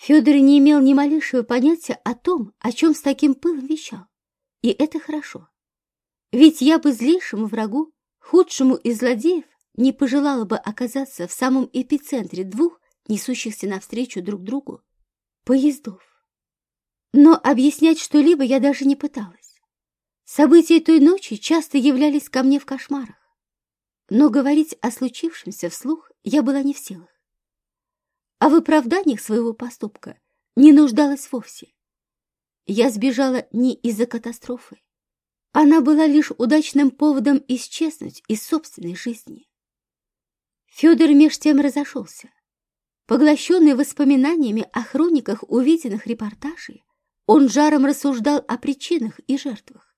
Федор не имел ни малейшего понятия о том, о чем с таким пылом вещал. И это хорошо. Ведь я бы злейшему врагу, худшему из злодеев, не пожелала бы оказаться в самом эпицентре двух, несущихся навстречу друг другу, поездов. Но объяснять что-либо я даже не пыталась. События той ночи часто являлись ко мне в кошмарах. Но говорить о случившемся вслух я была не в силах а в оправданиях своего поступка не нуждалась вовсе. Я сбежала не из-за катастрофы. Она была лишь удачным поводом исчезнуть из собственной жизни. Федор меж тем разошелся. Поглощенный воспоминаниями о хрониках увиденных репортажей, он жаром рассуждал о причинах и жертвах,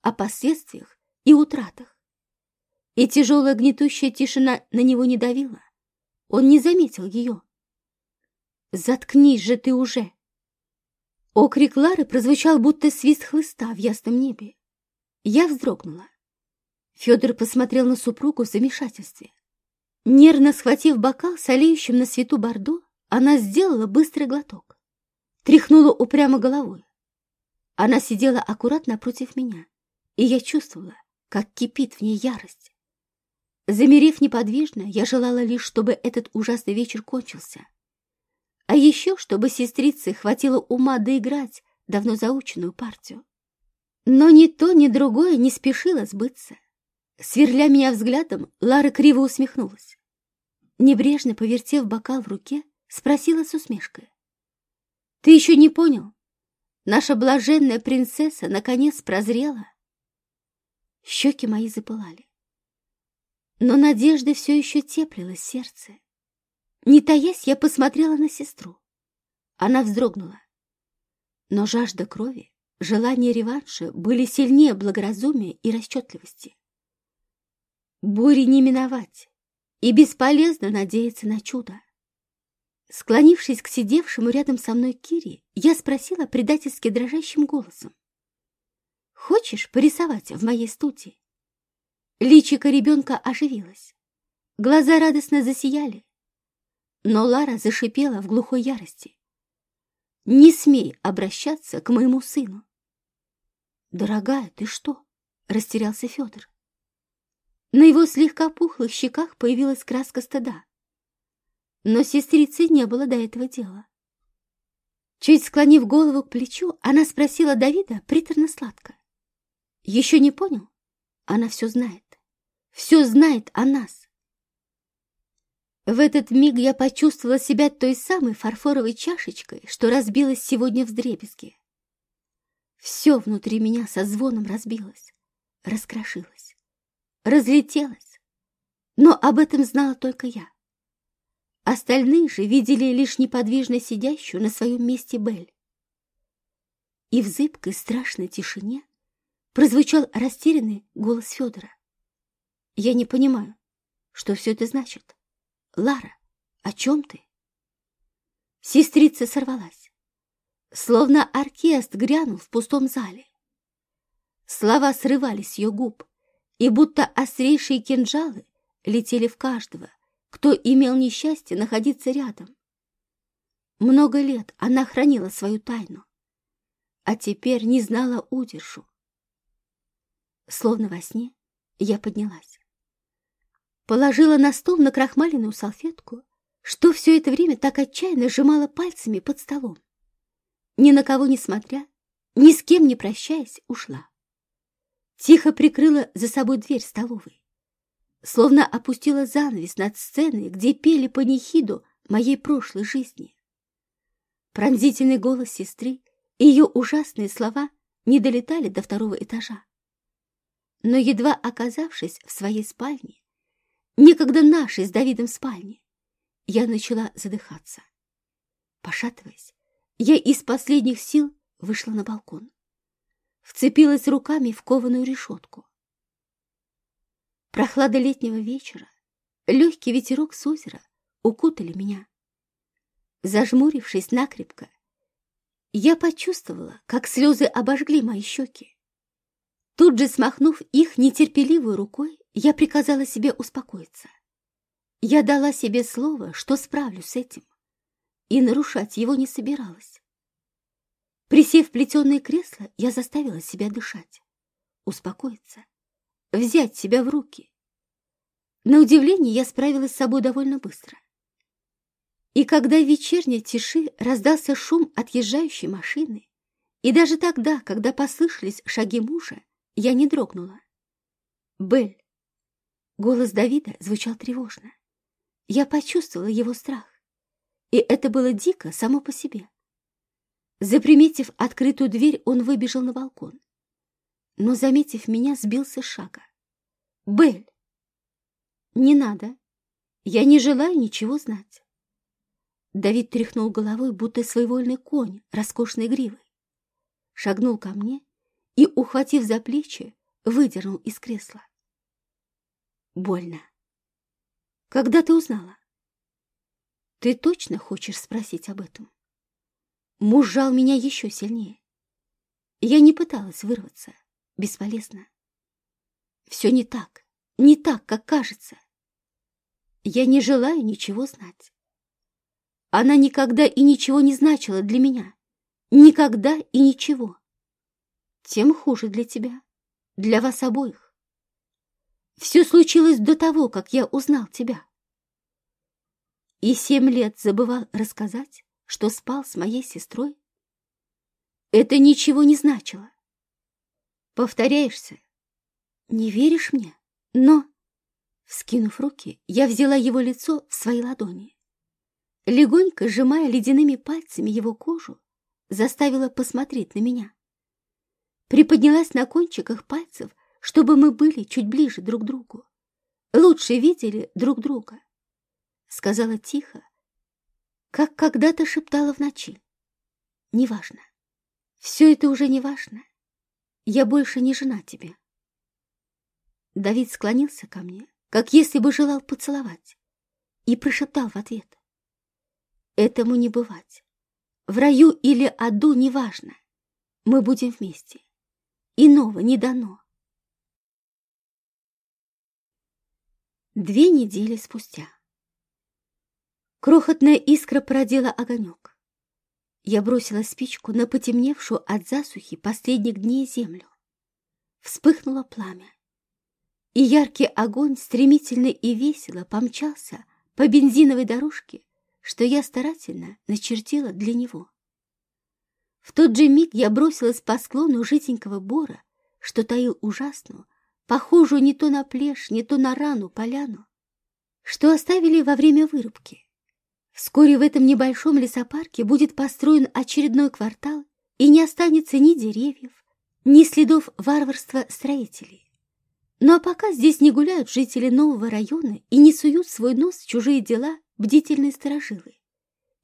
о последствиях и утратах. И тяжелая гнетущая тишина на него не давила. Он не заметил ее. «Заткнись же ты уже!» Окрик Лары прозвучал, будто свист хлыста в ясном небе. Я вздрогнула. Федор посмотрел на супругу в замешательстве. Нервно схватив бокал с олеющим на свету бордо, она сделала быстрый глоток. Тряхнула упрямо головой. Она сидела аккуратно напротив меня, и я чувствовала, как кипит в ней ярость. Замерев неподвижно, я желала лишь, чтобы этот ужасный вечер кончился. А еще, чтобы сестрице хватило ума доиграть давно заученную партию. Но ни то, ни другое не спешило сбыться. Сверля меня взглядом, Лара криво усмехнулась. Небрежно повертев бокал в руке, спросила с усмешкой. «Ты еще не понял? Наша блаженная принцесса наконец прозрела?» Щеки мои запылали. Но надежды все еще теплилось сердце. Не таясь, я посмотрела на сестру. Она вздрогнула. Но жажда крови, желание реванша были сильнее благоразумия и расчетливости. Бури не миновать, и бесполезно надеяться на чудо. Склонившись к сидевшему рядом со мной Кире, я спросила предательски дрожащим голосом. «Хочешь порисовать в моей студии?» Личико ребенка оживилось. Глаза радостно засияли. Но Лара зашипела в глухой ярости. «Не смей обращаться к моему сыну!» «Дорогая, ты что?» — растерялся Федор. На его слегка пухлых щеках появилась краска стыда. Но сестрице не было до этого дела. Чуть склонив голову к плечу, она спросила Давида приторно-сладко. «Еще не понял? Она все знает. Все знает о нас. В этот миг я почувствовала себя той самой фарфоровой чашечкой, что разбилась сегодня в дребезге. Все внутри меня со звоном разбилось, раскрошилось, разлетелось. Но об этом знала только я. Остальные же видели лишь неподвижно сидящую на своем месте Бель. И в зыбкой страшной тишине прозвучал растерянный голос Федора. «Я не понимаю, что все это значит». Лара, о чем ты? Сестрица сорвалась. Словно оркестр грянул в пустом зале. Слова срывались с ее губ, и будто острейшие кинжалы летели в каждого, кто имел несчастье находиться рядом. Много лет она хранила свою тайну, а теперь не знала удержу. Словно во сне я поднялась положила на стол на крахмаленную салфетку, что все это время так отчаянно сжимала пальцами под столом. Ни на кого не смотря, ни с кем не прощаясь, ушла. Тихо прикрыла за собой дверь столовой, словно опустила занавес над сценой, где пели панихиду моей прошлой жизни. Пронзительный голос сестры и ее ужасные слова не долетали до второго этажа. Но едва оказавшись в своей спальне, некогда нашей с Давидом спальни, я начала задыхаться. Пошатываясь, я из последних сил вышла на балкон. Вцепилась руками в кованую решетку. Прохлада летнего вечера, легкий ветерок с озера укутали меня. Зажмурившись накрепко, я почувствовала, как слезы обожгли мои щеки. Тут же, смахнув их нетерпеливой рукой, я приказала себе успокоиться. Я дала себе слово, что справлюсь с этим. и нарушать его не собиралась. Присев в плетеное кресло, я заставила себя дышать, успокоиться, взять себя в руки. На удивление я справилась с собой довольно быстро. И когда в вечерней тиши раздался шум отъезжающей машины, и даже тогда, когда послышались шаги мужа, я не дрогнула. «Белль!» Голос Давида звучал тревожно. Я почувствовала его страх, и это было дико само по себе. Заприметив открытую дверь, он выбежал на балкон, но, заметив меня, сбился с шага. «Белль!» «Не надо. Я не желаю ничего знать». Давид тряхнул головой, будто своевольный конь, роскошной гривой. Шагнул ко мне и, ухватив за плечи, выдернул из кресла. Больно. Когда ты узнала? Ты точно хочешь спросить об этом? Муж жал меня еще сильнее. Я не пыталась вырваться. Бесполезно. Все не так. Не так, как кажется. Я не желаю ничего знать. Она никогда и ничего не значила для меня. Никогда и ничего. Тем хуже для тебя, для вас обоих. Все случилось до того, как я узнал тебя. И семь лет забывал рассказать, что спал с моей сестрой. Это ничего не значило. Повторяешься. Не веришь мне? Но... Вскинув руки, я взяла его лицо в свои ладони. Легонько сжимая ледяными пальцами его кожу, заставила посмотреть на меня. Приподнялась на кончиках пальцев, чтобы мы были чуть ближе друг к другу. Лучше видели друг друга. Сказала тихо, как когда-то шептала в ночи. Неважно. Все это уже не важно. Я больше не жена тебе. Давид склонился ко мне, как если бы желал поцеловать, и прошептал в ответ. Этому не бывать. В раю или аду неважно. Мы будем вместе. Иного не дано. Две недели спустя. Крохотная искра породила огонек. Я бросила спичку на потемневшую от засухи последних дней землю. Вспыхнуло пламя и яркий огонь стремительно и весело помчался по бензиновой дорожке, что я старательно начертила для него. В тот же миг я бросилась по склону житенького бора, что таил ужасную, похожую не то на плешь, не то на рану поляну, что оставили во время вырубки. Вскоре в этом небольшом лесопарке будет построен очередной квартал, и не останется ни деревьев, ни следов варварства строителей. Ну а пока здесь не гуляют жители нового района и не суют свой нос в чужие дела бдительные сторожилы.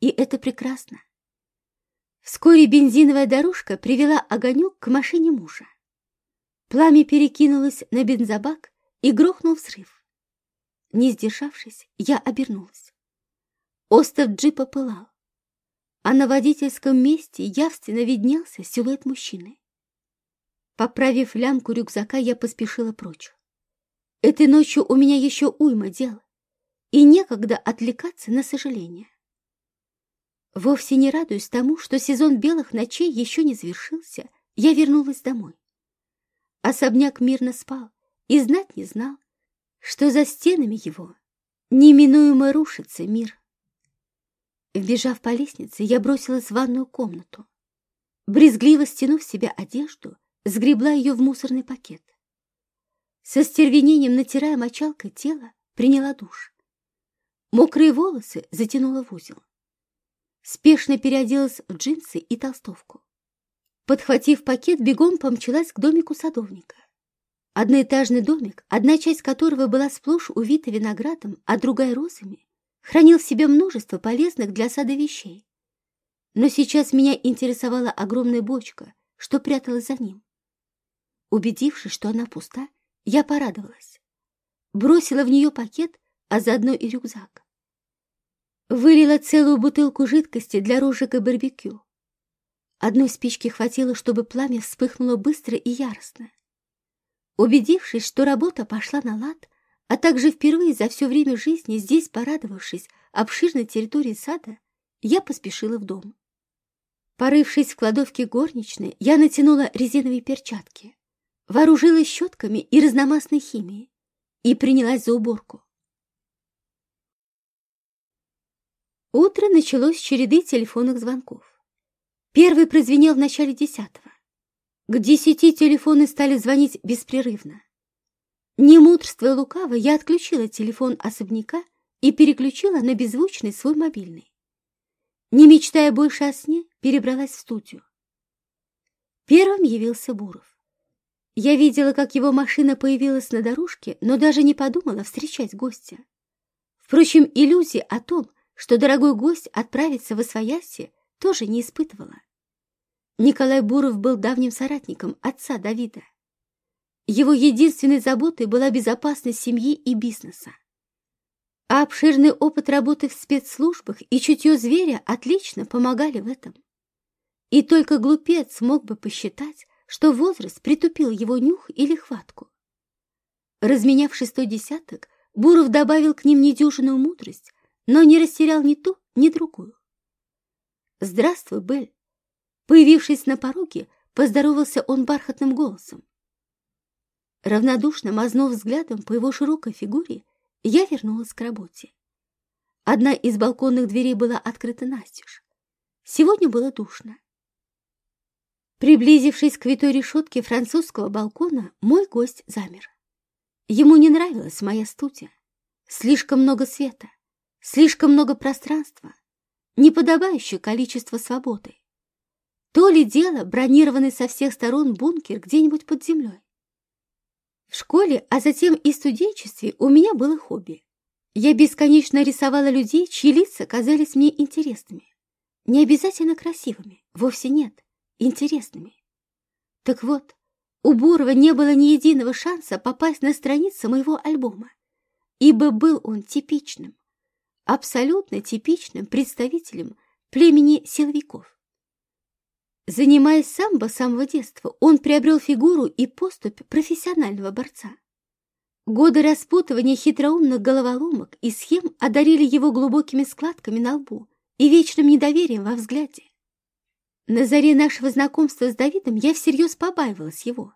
И это прекрасно. Вскоре бензиновая дорожка привела огонек к машине мужа. Пламя перекинулось на бензобак и грохнул взрыв. Не сдержавшись, я обернулась. Остов джипа пылал, а на водительском месте явственно виднелся силуэт мужчины. Поправив лямку рюкзака, я поспешила прочь. Этой ночью у меня еще уйма дел, и некогда отвлекаться на сожаление. Вовсе не радуясь тому, что сезон белых ночей еще не завершился, я вернулась домой. Особняк мирно спал и знать не знал, что за стенами его неминуемо рушится мир. Вбежав по лестнице, я бросилась в ванную комнату. Брезгливо стянув себе одежду, сгребла ее в мусорный пакет. Со стервенением, натирая мочалкой тело, приняла душ. Мокрые волосы затянула в узел. Спешно переоделась в джинсы и толстовку. Подхватив пакет, бегом помчалась к домику садовника. Одноэтажный домик, одна часть которого была сплошь увита виноградом, а другая розами, хранил в себе множество полезных для сада вещей. Но сейчас меня интересовала огромная бочка, что пряталась за ним. Убедившись, что она пуста, я порадовалась. Бросила в нее пакет, а заодно и рюкзак. Вылила целую бутылку жидкости для рожек и барбекю. Одной спички хватило, чтобы пламя вспыхнуло быстро и яростно. Убедившись, что работа пошла на лад, а также впервые за все время жизни здесь порадовавшись обширной территории сада, я поспешила в дом. Порывшись в кладовке горничной, я натянула резиновые перчатки, вооружилась щетками и разномастной химией и принялась за уборку. Утро началось с череды телефонных звонков. Первый прозвенел в начале десятого. К десяти телефоны стали звонить беспрерывно. Не мудрствуя лукаво, я отключила телефон особняка и переключила на беззвучный свой мобильный. Не мечтая больше о сне, перебралась в студию. Первым явился Буров. Я видела, как его машина появилась на дорожке, но даже не подумала встречать гостя. Впрочем, иллюзии о том, что дорогой гость отправится в Освояси, тоже не испытывала. Николай Буров был давним соратником отца Давида. Его единственной заботой была безопасность семьи и бизнеса. А обширный опыт работы в спецслужбах и чутье зверя отлично помогали в этом. И только глупец мог бы посчитать, что возраст притупил его нюх или хватку. Разменяв шестой десяток, Буров добавил к ним недюжинную мудрость, но не растерял ни ту, ни другую. «Здравствуй, Белль!» Появившись на пороге, поздоровался он бархатным голосом. Равнодушно мазнув взглядом по его широкой фигуре, я вернулась к работе. Одна из балконных дверей была открыта настежь. Сегодня было душно. Приблизившись к витой решетке французского балкона, мой гость замер. Ему не нравилась моя студия. Слишком много света. Слишком много пространства, неподобающее количество свободы. То ли дело бронированный со всех сторон бункер где-нибудь под землей. В школе, а затем и студенчестве у меня было хобби. Я бесконечно рисовала людей, чьи лица казались мне интересными. Не обязательно красивыми, вовсе нет, интересными. Так вот, у Бурова не было ни единого шанса попасть на страницу моего альбома, ибо был он типичным, абсолютно типичным представителем племени силовиков. Занимаясь самбо с самого детства, он приобрел фигуру и поступь профессионального борца. Годы распутывания хитроумных головоломок и схем одарили его глубокими складками на лбу и вечным недоверием во взгляде. На заре нашего знакомства с Давидом я всерьез побаивалась его.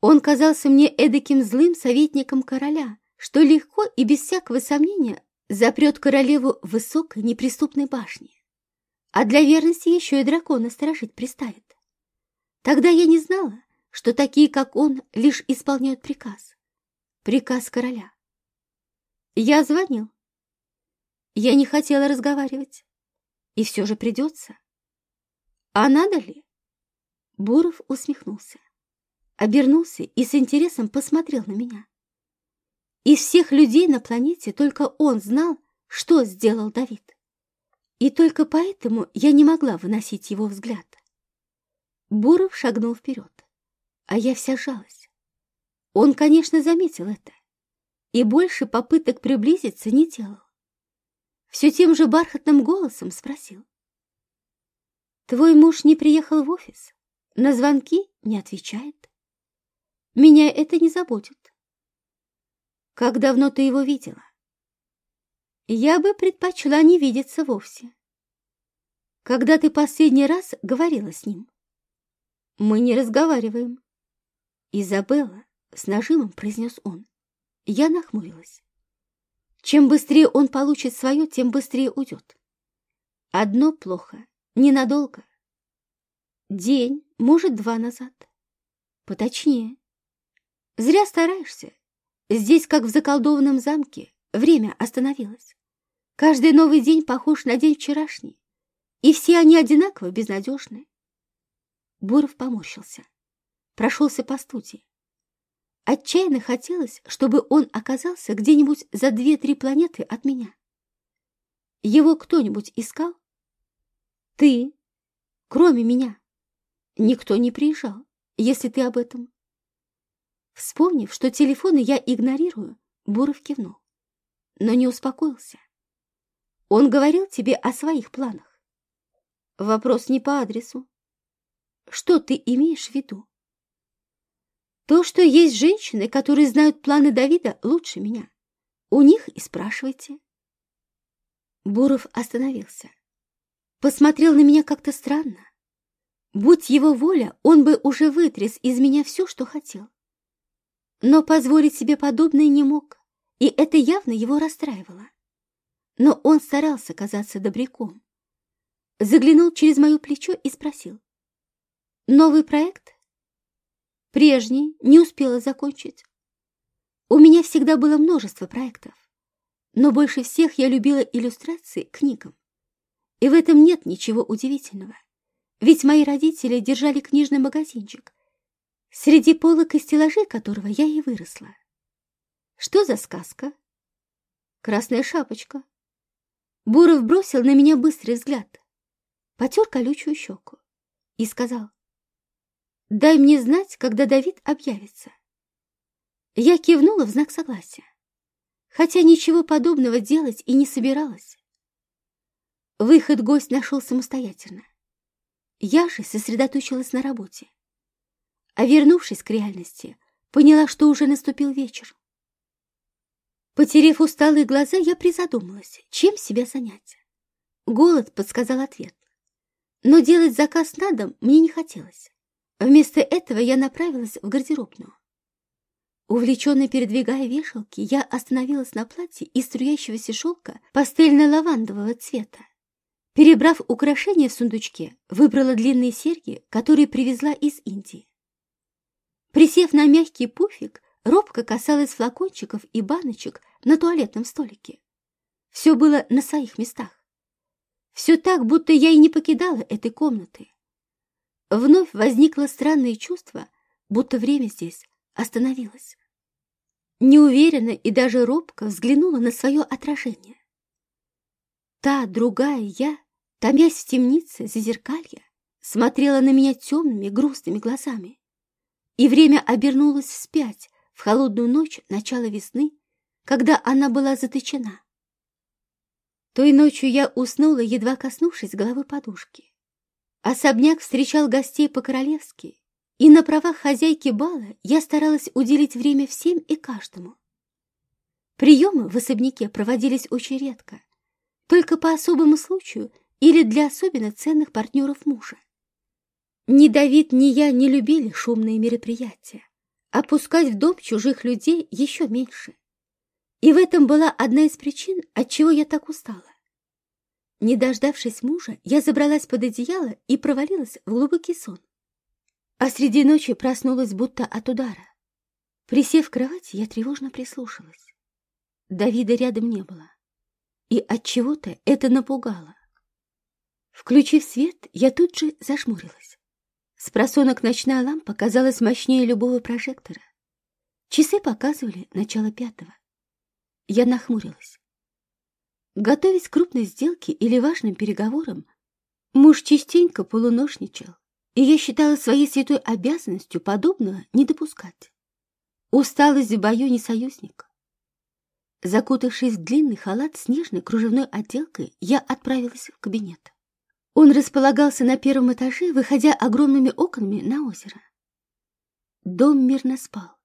Он казался мне эдаким злым советником короля, что легко и без всякого сомнения запрет королеву в высокой неприступной башне. А для верности еще и дракона сторожить приставит. Тогда я не знала, что такие, как он, лишь исполняют приказ. Приказ короля. Я звонил. Я не хотела разговаривать. И все же придется. А надо ли? Буров усмехнулся, обернулся и с интересом посмотрел на меня. Из всех людей на планете только он знал, что сделал Давид. И только поэтому я не могла выносить его взгляд. Буров шагнул вперед, а я вся жалась. Он, конечно, заметил это и больше попыток приблизиться не делал. Все тем же бархатным голосом спросил. «Твой муж не приехал в офис? На звонки не отвечает? Меня это не заботит. Как давно ты его видела? Я бы предпочла не видеться вовсе. Когда ты последний раз говорила с ним? Мы не разговариваем. Изабелла с нажимом произнес он. Я нахмурилась. Чем быстрее он получит свое, тем быстрее уйдет. Одно плохо, ненадолго. День, может, два назад. Поточнее. Зря стараешься. Здесь, как в заколдованном замке, время остановилось. Каждый новый день похож на день вчерашний, и все они одинаково безнадежны. Буров поморщился, прошелся по студии. Отчаянно хотелось, чтобы он оказался где-нибудь за две-три планеты от меня. Его кто-нибудь искал? Ты, кроме меня. Никто не приезжал, если ты об этом. Вспомнив, что телефоны я игнорирую, Буров кивнул, но не успокоился. Он говорил тебе о своих планах. Вопрос не по адресу. Что ты имеешь в виду? То, что есть женщины, которые знают планы Давида лучше меня. У них и спрашивайте. Буров остановился. посмотрел на меня как-то странно. Будь его воля, он бы уже вытряс из меня все, что хотел. Но позволить себе подобное не мог, и это явно его расстраивало. Но он старался казаться добряком. Заглянул через мое плечо и спросил. «Новый проект?» «Прежний, не успела закончить. У меня всегда было множество проектов, но больше всех я любила иллюстрации к книгам. И в этом нет ничего удивительного, ведь мои родители держали книжный магазинчик, среди полок и стеллажей которого я и выросла. Что за сказка? Красная шапочка. Буров бросил на меня быстрый взгляд, потер колючую щеку и сказал, «Дай мне знать, когда Давид объявится». Я кивнула в знак согласия, хотя ничего подобного делать и не собиралась. Выход гость нашел самостоятельно. Я же сосредоточилась на работе. А вернувшись к реальности, поняла, что уже наступил вечер. Потерев усталые глаза, я призадумалась, чем себя занять. Голод подсказал ответ. Но делать заказ на дом мне не хотелось. Вместо этого я направилась в гардеробную. Увлеченно передвигая вешалки, я остановилась на платье из струящегося шелка пастельно-лавандового цвета. Перебрав украшения в сундучке, выбрала длинные серьги, которые привезла из Индии. Присев на мягкий пуфик, робко касалась флакончиков и баночек на туалетном столике. Все было на своих местах. Все так, будто я и не покидала этой комнаты. Вновь возникло странное чувство, будто время здесь остановилось неуверенно и даже робко взглянула на свое отражение. Та, другая я, томясь в темнице зазеркалья, смотрела на меня темными грустными глазами. И время обернулось вспять в холодную ночь начала весны, когда она была заточена. Той ночью я уснула, едва коснувшись головы подушки. Особняк встречал гостей по-королевски, и на правах хозяйки бала я старалась уделить время всем и каждому. Приемы в особняке проводились очень редко, только по особому случаю или для особенно ценных партнеров мужа. Ни Давид, ни я не любили шумные мероприятия, а в дом чужих людей еще меньше. И в этом была одна из причин, от чего я так устала. Не дождавшись мужа, я забралась под одеяло и провалилась в глубокий сон а среди ночи проснулась будто от удара. Присев в кровати, я тревожно прислушалась. Давида рядом не было, и от чего то это напугало. Включив свет, я тут же зажмурилась. С просонок ночная лампа казалась мощнее любого прожектора. Часы показывали начало пятого. Я нахмурилась. Готовясь к крупной сделке или важным переговорам, муж частенько полуношничал и я считала своей святой обязанностью подобного не допускать. Усталость в бою не союзник. Закутавшись в длинный халат с нежной кружевной отделкой, я отправилась в кабинет. Он располагался на первом этаже, выходя огромными окнами на озеро. Дом мирно спал.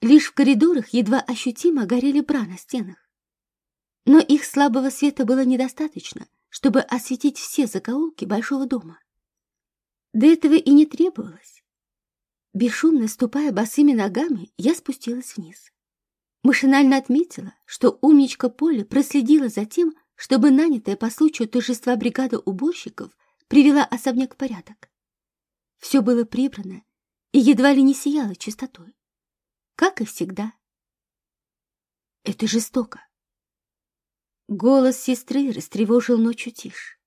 Лишь в коридорах едва ощутимо горели бра на стенах. Но их слабого света было недостаточно, чтобы осветить все закоулки большого дома. Да этого и не требовалось. Бесшумно ступая босыми ногами, я спустилась вниз. Машинально отметила, что умничка Поля проследила за тем, чтобы нанятая по случаю торжества бригада уборщиков привела особняк в порядок. Все было прибрано и едва ли не сияло чистотой. Как и всегда. Это жестоко. Голос сестры растревожил ночью тишь.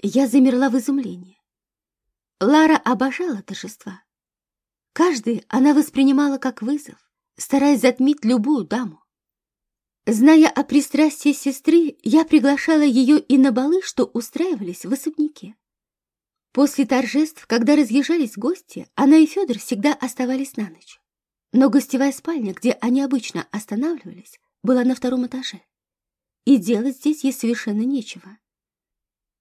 Я замерла в изумлении. Лара обожала торжества. Каждый она воспринимала как вызов, стараясь затмить любую даму. Зная о пристрастии сестры, я приглашала ее и на балы, что устраивались в особняке. После торжеств, когда разъезжались гости, она и Федор всегда оставались на ночь. Но гостевая спальня, где они обычно останавливались, была на втором этаже. И делать здесь ей совершенно нечего.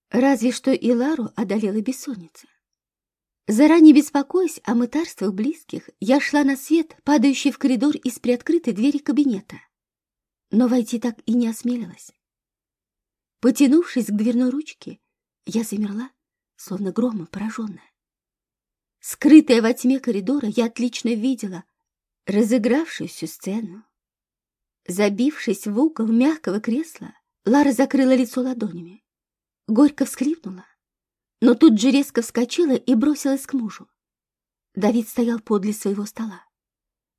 Разве что и Лару одолела бессонница. Заранее беспокоясь о мытарствах близких, я шла на свет, падающий в коридор из приоткрытой двери кабинета. Но войти так и не осмелилась. Потянувшись к дверной ручке, Я замерла, словно громом пораженная. Скрытая во тьме коридора, я отлично видела разыгравшуюся сцену. Забившись в угол мягкого кресла, Лара закрыла лицо ладонями. Горько всхлипнула, но тут же резко вскочила и бросилась к мужу. Давид стоял подле своего стола.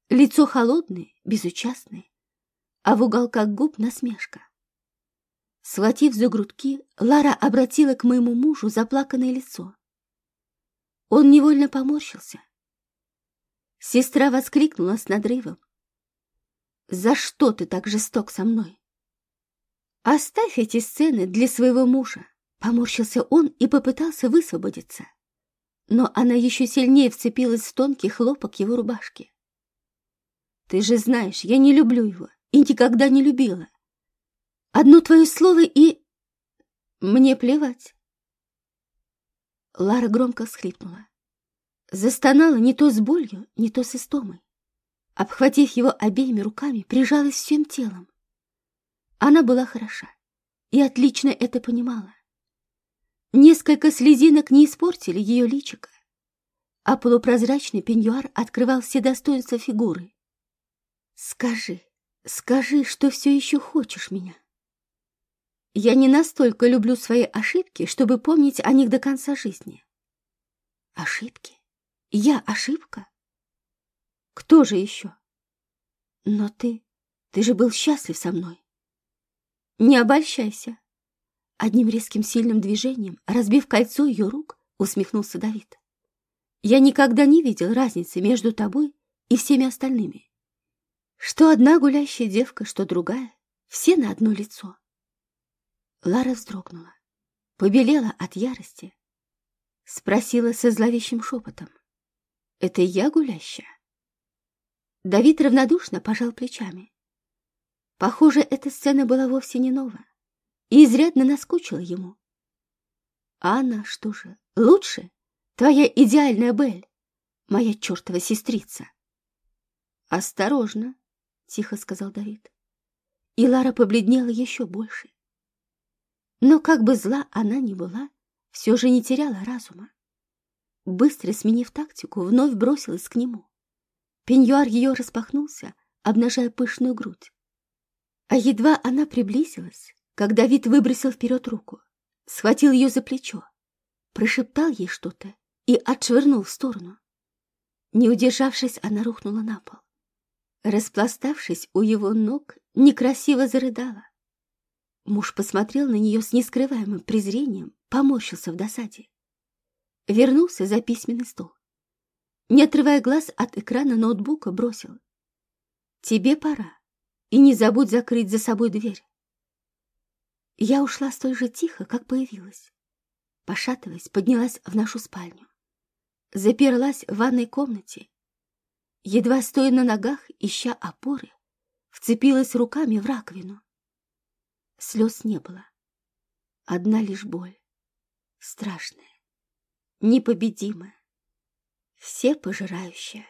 Лицо холодное, безучастное, а в уголках губ насмешка. Схватив за грудки, Лара обратила к моему мужу заплаканное лицо. Он невольно поморщился. Сестра воскликнула с надрывом. «За что ты так жесток со мной?» «Оставь эти сцены для своего мужа», — поморщился он и попытался высвободиться. Но она еще сильнее вцепилась в тонкий хлопок его рубашки. «Ты же знаешь, я не люблю его и никогда не любила. Одно твое слово и... Мне плевать. Лара громко всхлипнула. Застонала не то с болью, не то с истомой. Обхватив его обеими руками, прижалась всем телом. Она была хороша и отлично это понимала. Несколько слезинок не испортили ее личико, а полупрозрачный пеньюар открывал все достоинства фигуры. «Скажи, скажи, что все еще хочешь меня?» Я не настолько люблю свои ошибки, чтобы помнить о них до конца жизни. Ошибки? Я ошибка? Кто же еще? Но ты, ты же был счастлив со мной. Не обольщайся. Одним резким сильным движением, разбив кольцо ее рук, усмехнулся Давид. Я никогда не видел разницы между тобой и всеми остальными. Что одна гулящая девка, что другая, все на одно лицо. Лара вздрогнула, побелела от ярости, спросила со зловещим шепотом. «Это я гулящая?» Давид равнодушно пожал плечами. Похоже, эта сцена была вовсе не нова и изрядно наскучила ему. А она что же, лучше? Твоя идеальная Бель, моя чертова сестрица. «Осторожно», — тихо сказал Давид. И Лара побледнела еще больше. Но как бы зла она ни была, все же не теряла разума. Быстро сменив тактику, вновь бросилась к нему. Пеньюар ее распахнулся, обнажая пышную грудь. А едва она приблизилась, как Давид выбросил вперед руку, схватил ее за плечо, прошептал ей что-то и отшвырнул в сторону. Не удержавшись, она рухнула на пол. Распластавшись у его ног, некрасиво зарыдала. Муж посмотрел на нее с нескрываемым презрением, поморщился в досаде. Вернулся за письменный стол. Не отрывая глаз от экрана ноутбука, бросил. «Тебе пора, и не забудь закрыть за собой дверь». Я ушла столь же тихо, как появилась. Пошатываясь, поднялась в нашу спальню. Заперлась в ванной комнате. Едва стоя на ногах, ища опоры, вцепилась руками в раковину. Слез не было. Одна лишь боль. Страшная, непобедимая, всепожирающая.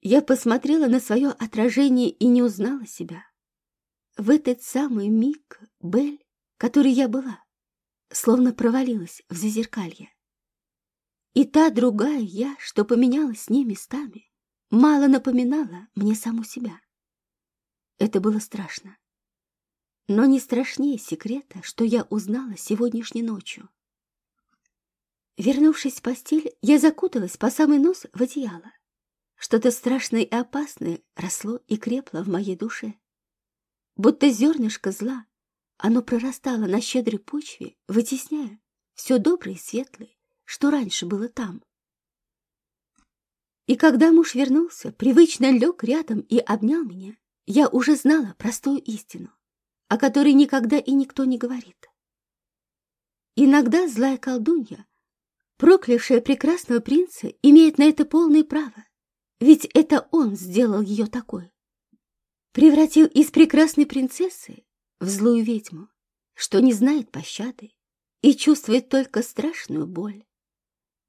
Я посмотрела на свое отражение и не узнала себя. В этот самый миг Бель, которой я была, словно провалилась в зазеркалье. И та другая я, что поменялась с ней местами, мало напоминала мне саму себя. Это было страшно. Но не страшнее секрета, что я узнала сегодняшней ночью. Вернувшись в постель, я закуталась по самый нос в одеяло. Что-то страшное и опасное росло и крепло в моей душе. Будто зернышко зла, оно прорастало на щедрой почве, вытесняя все доброе и светлое, что раньше было там. И когда муж вернулся, привычно лег рядом и обнял меня, я уже знала простую истину о которой никогда и никто не говорит. Иногда злая колдунья, проклявшая прекрасного принца, имеет на это полное право, ведь это он сделал ее такой. Превратил из прекрасной принцессы в злую ведьму, что не знает пощады и чувствует только страшную боль,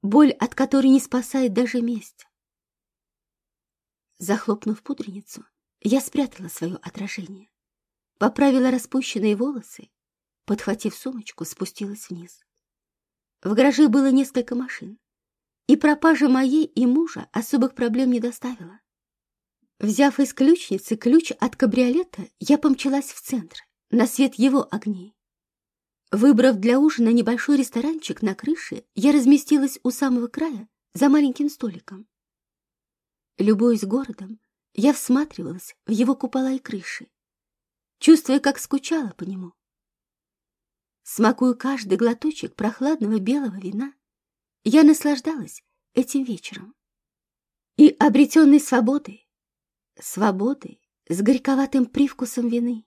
боль, от которой не спасает даже месть. Захлопнув пудреницу, я спрятала свое отражение поправила распущенные волосы, подхватив сумочку, спустилась вниз. В гараже было несколько машин, и пропажа моей и мужа особых проблем не доставила. Взяв из ключницы ключ от кабриолета, я помчалась в центр, на свет его огней. Выбрав для ужина небольшой ресторанчик на крыше, я разместилась у самого края за маленьким столиком. Любуясь городом, я всматривалась в его купола и крыши, чувствуя, как скучала по нему. Смакуя каждый глоточек прохладного белого вина, я наслаждалась этим вечером. И обретенной свободой, свободой с горьковатым привкусом вины.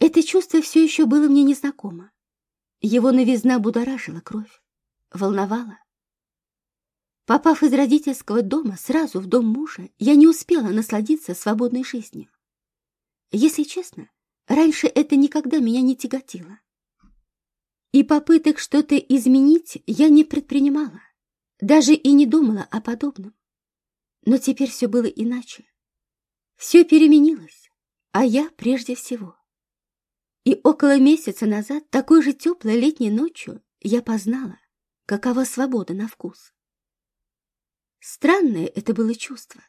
Это чувство все еще было мне незнакомо. Его новизна будоражила кровь, волновала. Попав из родительского дома сразу в дом мужа, я не успела насладиться свободной жизнью. Если честно, раньше это никогда меня не тяготило. И попыток что-то изменить я не предпринимала, даже и не думала о подобном. Но теперь все было иначе. Все переменилось, а я прежде всего. И около месяца назад, такой же теплой летней ночью, я познала, какова свобода на вкус. Странное это было чувство.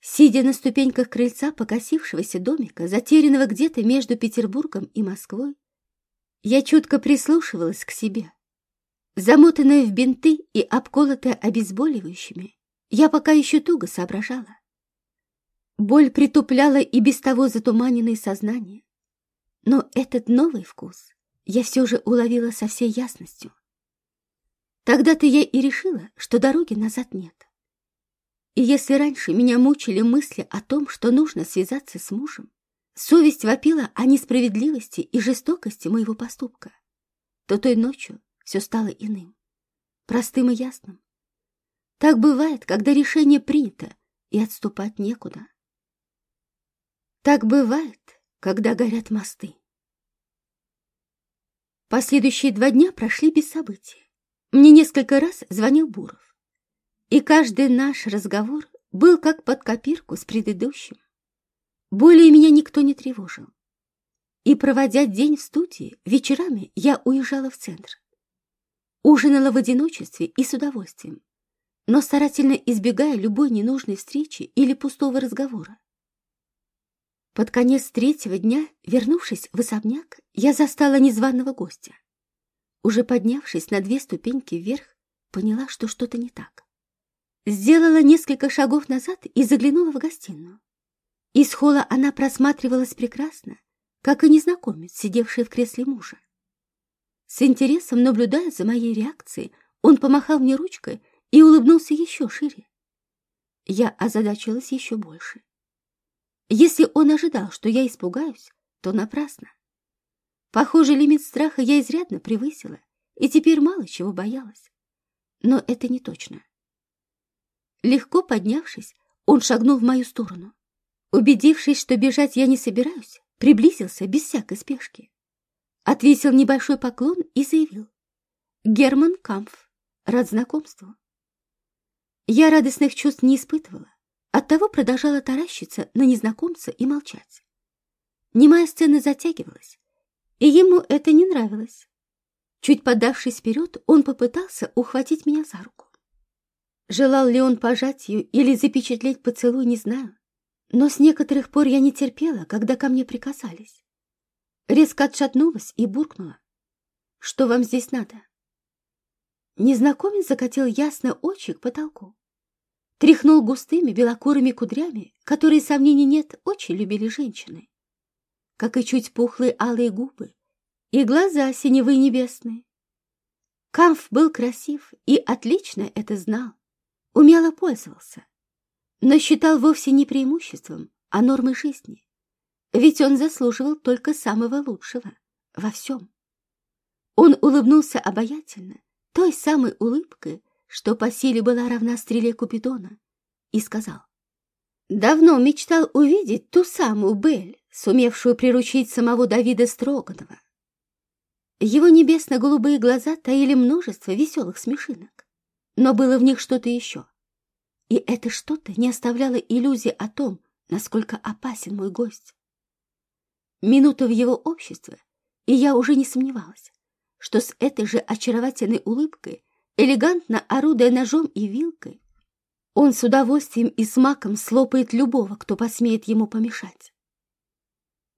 Сидя на ступеньках крыльца покосившегося домика, затерянного где-то между Петербургом и Москвой, я чутко прислушивалась к себе. Замотанная в бинты и обколотая обезболивающими, я пока еще туго соображала. Боль притупляла и без того затуманенное сознание. Но этот новый вкус я все же уловила со всей ясностью. Тогда-то я и решила, что дороги назад нет. И если раньше меня мучили мысли о том, что нужно связаться с мужем, совесть вопила о несправедливости и жестокости моего поступка, то той ночью все стало иным, простым и ясным. Так бывает, когда решение принято, и отступать некуда. Так бывает, когда горят мосты. Последующие два дня прошли без событий. Мне несколько раз звонил Буров. И каждый наш разговор был как под копирку с предыдущим. Более меня никто не тревожил. И, проводя день в студии, вечерами я уезжала в центр. Ужинала в одиночестве и с удовольствием, но старательно избегая любой ненужной встречи или пустого разговора. Под конец третьего дня, вернувшись в особняк, я застала незваного гостя. Уже поднявшись на две ступеньки вверх, поняла, что что-то не так. Сделала несколько шагов назад и заглянула в гостиную. Из холла она просматривалась прекрасно, как и незнакомец, сидевший в кресле мужа. С интересом, наблюдая за моей реакцией, он помахал мне ручкой и улыбнулся еще шире. Я озадачилась еще больше. Если он ожидал, что я испугаюсь, то напрасно. Похоже, лимит страха я изрядно превысила и теперь мало чего боялась. Но это не точно. Легко поднявшись, он шагнул в мою сторону. Убедившись, что бежать я не собираюсь, приблизился без всякой спешки. Отвесил небольшой поклон и заявил. «Герман Кампф, рад знакомству». Я радостных чувств не испытывала, оттого продолжала таращиться на незнакомца и молчать. Немая сцена затягивалась, и ему это не нравилось. Чуть подавшись вперед, он попытался ухватить меня за руку. Желал ли он пожать ее или запечатлеть поцелуй, не знаю, но с некоторых пор я не терпела, когда ко мне прикасались. Резко отшатнулась и буркнула. «Что вам здесь надо?» Незнакомец закатил ясно очи к потолку. Тряхнул густыми белокурыми кудрями, которые, сомнений нет, очень любили женщины как и чуть пухлые алые губы, и глаза синевы небесные. Камф был красив и отлично это знал, умело пользовался, но считал вовсе не преимуществом, а нормой жизни, ведь он заслуживал только самого лучшего во всем. Он улыбнулся обаятельно, той самой улыбкой, что по силе была равна стреле Купидона, и сказал, «Давно мечтал увидеть ту самую Бель, сумевшую приручить самого Давида Строганова. Его небесно-голубые глаза таили множество веселых смешинок, но было в них что-то еще. И это что-то не оставляло иллюзии о том, насколько опасен мой гость. Минута в его обществе, и я уже не сомневалась, что с этой же очаровательной улыбкой, элегантно орудуя ножом и вилкой, он с удовольствием и смаком слопает любого, кто посмеет ему помешать.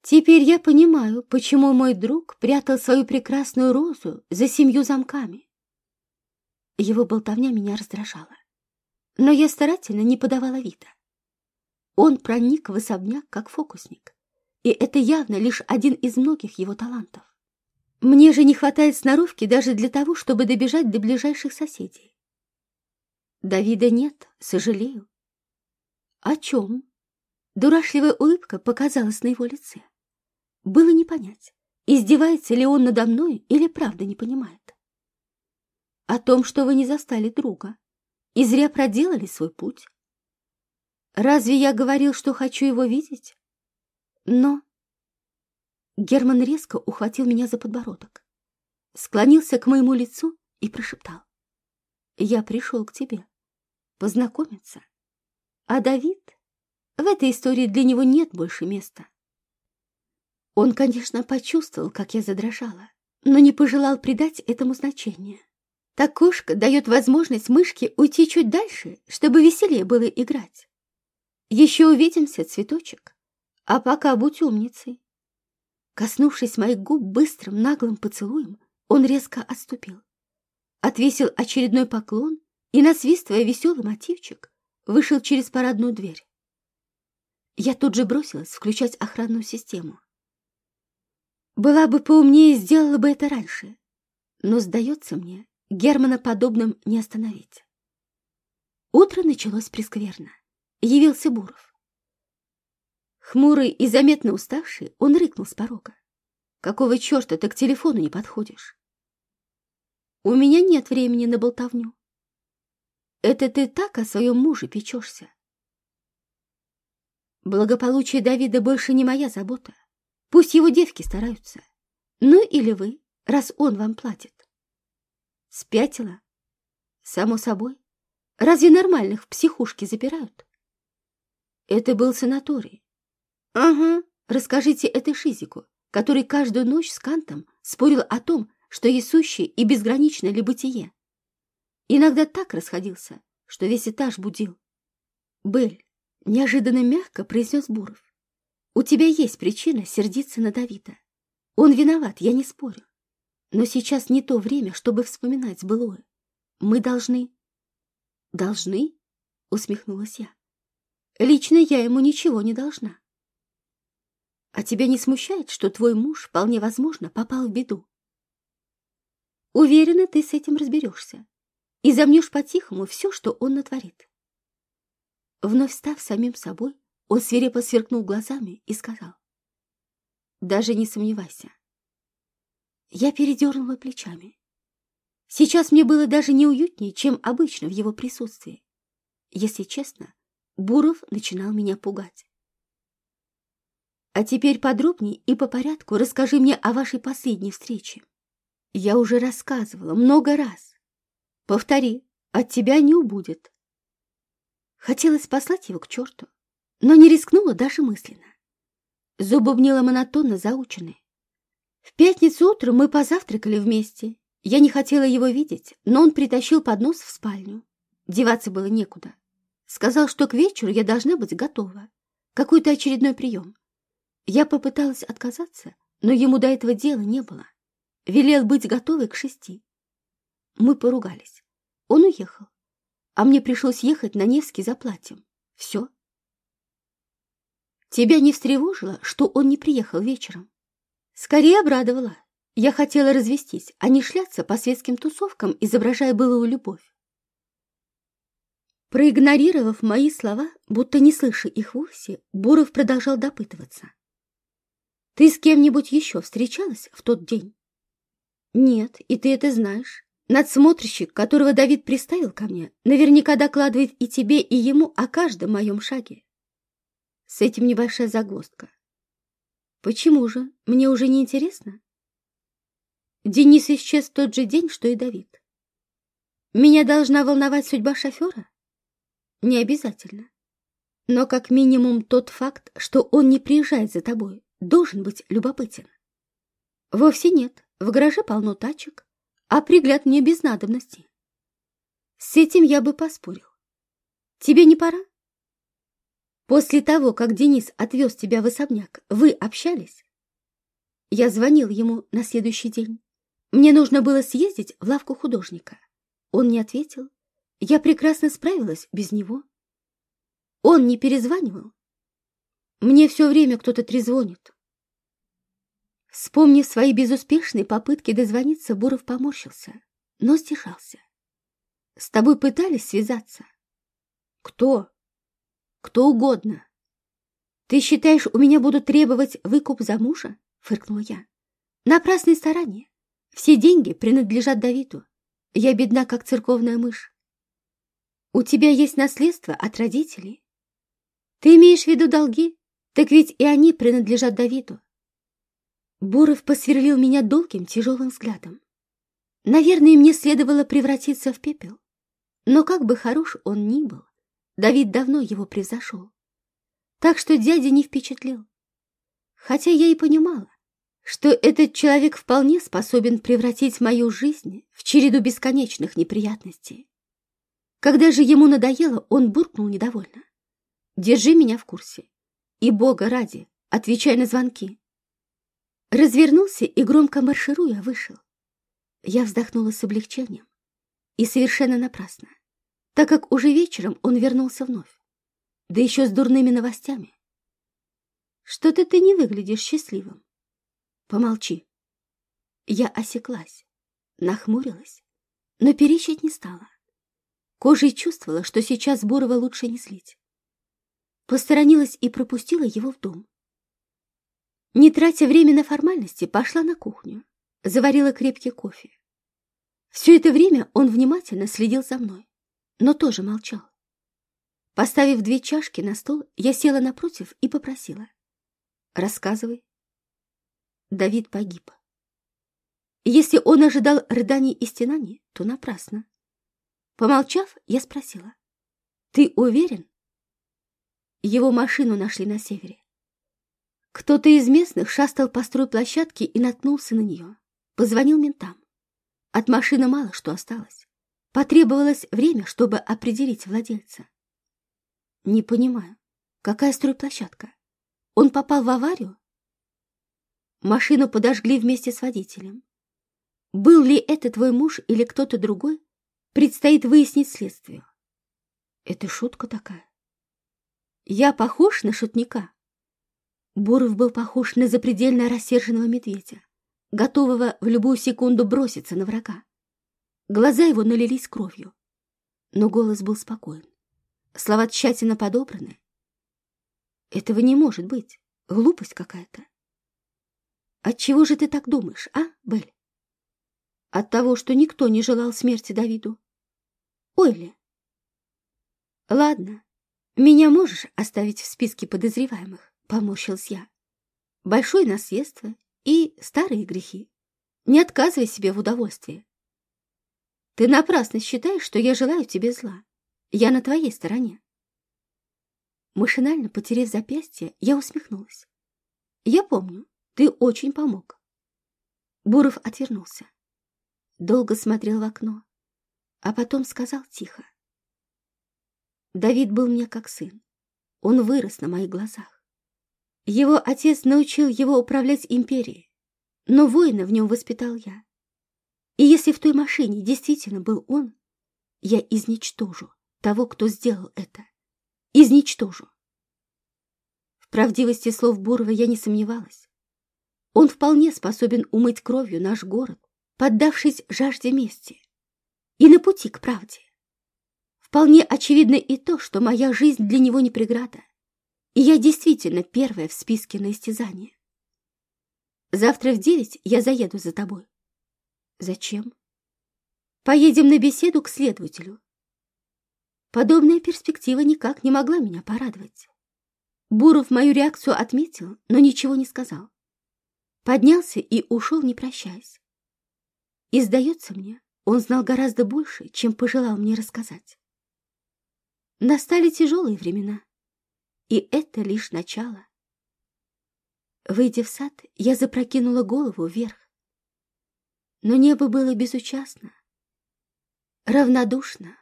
Теперь я понимаю, почему мой друг прятал свою прекрасную розу за семью замками. Его болтовня меня раздражала, но я старательно не подавала вида. Он проник в особняк как фокусник, и это явно лишь один из многих его талантов. Мне же не хватает сноровки даже для того, чтобы добежать до ближайших соседей. Давида нет, сожалею. О чем? Дурашливая улыбка показалась на его лице. Было не понять, издевается ли он надо мной или правда не понимает. О том, что вы не застали друга и зря проделали свой путь. Разве я говорил, что хочу его видеть? Но... Герман резко ухватил меня за подбородок, склонился к моему лицу и прошептал. Я пришел к тебе познакомиться. А Давид? В этой истории для него нет больше места. Он, конечно, почувствовал, как я задрожала, но не пожелал придать этому значения. Так кошка дает возможность мышке уйти чуть дальше, чтобы веселее было играть. Еще увидимся, цветочек. А пока будь умницей. Коснувшись моих губ быстрым наглым поцелуем, он резко отступил. Отвесил очередной поклон и, насвистывая веселый мотивчик, вышел через парадную дверь. Я тут же бросилась включать охранную систему. Была бы поумнее, сделала бы это раньше. Но, сдается мне, Германа подобным не остановить. Утро началось прескверно. Явился Буров. Хмурый и заметно уставший, он рыкнул с порога. «Какого черта ты к телефону не подходишь?» «У меня нет времени на болтовню». «Это ты так о своем муже печешься?» «Благополучие Давида больше не моя забота. Пусть его девки стараются. Ну или вы, раз он вам платит. Спятила? Само собой. Разве нормальных в психушке запирают? Это был санаторий. Ага, расскажите этой Шизику, который каждую ночь с Кантом спорил о том, что есть сущее и безграничное ли бытие. Иногда так расходился, что весь этаж будил. «Бель», — неожиданно мягко произнес Буров, у тебя есть причина сердиться на Давида. Он виноват, я не спорю. Но сейчас не то время, чтобы вспоминать былое. Мы должны... Должны? Усмехнулась я. Лично я ему ничего не должна. А тебя не смущает, что твой муж, вполне возможно, попал в беду? Уверена, ты с этим разберешься и замнешь по-тихому все, что он натворит. Вновь став самим собой, он свирепо сверкнул глазами и сказал. «Даже не сомневайся». Я передернула плечами. Сейчас мне было даже неуютнее, чем обычно в его присутствии. Если честно, Буров начинал меня пугать. А теперь подробнее и по порядку расскажи мне о вашей последней встрече. Я уже рассказывала много раз. Повтори, от тебя не убудет. Хотелось послать его к черту, но не рискнула даже мысленно. Зубубнила монотонно заученный. В пятницу утром мы позавтракали вместе. Я не хотела его видеть, но он притащил поднос в спальню. Деваться было некуда. Сказал, что к вечеру я должна быть готова. Какой-то очередной прием. Я попыталась отказаться, но ему до этого дела не было. Велел быть готовой к шести. Мы поругались. Он уехал, а мне пришлось ехать на Невский за платьем. Все. Тебя не встревожило, что он не приехал вечером? Скорее обрадовало. Я хотела развестись, а не шляться по светским тусовкам, изображая былую любовь. Проигнорировав мои слова, будто не слыша их вовсе, Буров продолжал допытываться. «Ты с кем-нибудь еще встречалась в тот день?» «Нет, и ты это знаешь. Надсмотрщик, которого Давид приставил ко мне, наверняка докладывает и тебе, и ему о каждом моем шаге. С этим небольшая загвоздка. Почему же? Мне уже не интересно. Денис исчез в тот же день, что и Давид. Меня должна волновать судьба шофера? Не обязательно. Но как минимум тот факт, что он не приезжает за тобой, должен быть любопытен. Вовсе нет, в гараже полно тачек, а пригляд мне без надобности. С этим я бы поспорил. Тебе не пора? После того, как Денис отвез тебя в особняк, вы общались? Я звонил ему на следующий день. Мне нужно было съездить в лавку художника. Он не ответил. Я прекрасно справилась без него. Он не перезванивал. Мне все время кто-то трезвонит. Вспомнив свои безуспешные попытки дозвониться, Буров поморщился, но стешался. С тобой пытались связаться? Кто? Кто угодно. Ты считаешь, у меня будут требовать выкуп за мужа? Фыркнула я. Напрасные старания. Все деньги принадлежат Давиду. Я бедна, как церковная мышь. У тебя есть наследство от родителей. Ты имеешь в виду долги? Так ведь и они принадлежат Давиду. Буров посверлил меня долгим, тяжелым взглядом. Наверное, мне следовало превратиться в пепел. Но как бы хорош он ни был, Давид давно его превзошел. Так что дядя не впечатлил. Хотя я и понимала, что этот человек вполне способен превратить мою жизнь в череду бесконечных неприятностей. Когда же ему надоело, он буркнул недовольно. «Держи меня в курсе. И Бога ради, отвечай на звонки». Развернулся и, громко маршируя, вышел. Я вздохнула с облегчением. И совершенно напрасно, так как уже вечером он вернулся вновь. Да еще с дурными новостями. Что-то ты не выглядишь счастливым. Помолчи. Я осеклась, нахмурилась, но перечить не стала. Кожей чувствовала, что сейчас Бурова лучше не злить. Посторонилась и пропустила его в дом. Не тратя время на формальности, пошла на кухню, заварила крепкий кофе. Все это время он внимательно следил за мной, но тоже молчал. Поставив две чашки на стол, я села напротив и попросила. «Рассказывай». Давид погиб. Если он ожидал рыданий и стенаний, то напрасно. Помолчав, я спросила. «Ты уверен?» Его машину нашли на севере. Кто-то из местных шастал по стройплощадке и наткнулся на нее. Позвонил ментам. От машины мало что осталось. Потребовалось время, чтобы определить владельца. Не понимаю, какая стройплощадка? Он попал в аварию? Машину подожгли вместе с водителем. Был ли это твой муж или кто-то другой, предстоит выяснить следствию. Это шутка такая. Я похож на шутника? Буров был похож на запредельно рассерженного медведя, готового в любую секунду броситься на врага. Глаза его налились кровью, но голос был спокоен. Слова тщательно подобраны. Этого не может быть. Глупость какая-то. Отчего же ты так думаешь, а, Бель? От того, что никто не желал смерти Давиду. Ой? Ладно, меня можешь оставить в списке подозреваемых поморщился я. Большое наследство и старые грехи. Не отказывай себе в удовольствии. Ты напрасно считаешь, что я желаю тебе зла. Я на твоей стороне. Машинально потеряв запястье, я усмехнулась. Я помню, ты очень помог. Буров отвернулся. Долго смотрел в окно, а потом сказал тихо. Давид был мне как сын. Он вырос на моих глазах. Его отец научил его управлять империей, но воина в нем воспитал я. И если в той машине действительно был он, я изничтожу того, кто сделал это. Изничтожу. В правдивости слов Бурова я не сомневалась. Он вполне способен умыть кровью наш город, поддавшись жажде мести. И на пути к правде. Вполне очевидно и то, что моя жизнь для него не преграда. И я действительно первая в списке на истязание. Завтра в девять я заеду за тобой. Зачем? Поедем на беседу к следователю. Подобная перспектива никак не могла меня порадовать. Буров мою реакцию отметил, но ничего не сказал. Поднялся и ушел, не прощаясь. И, сдается мне, он знал гораздо больше, чем пожелал мне рассказать. Настали тяжелые времена. И это лишь начало. Выйдя в сад, я запрокинула голову вверх. Но небо было безучастно, равнодушно.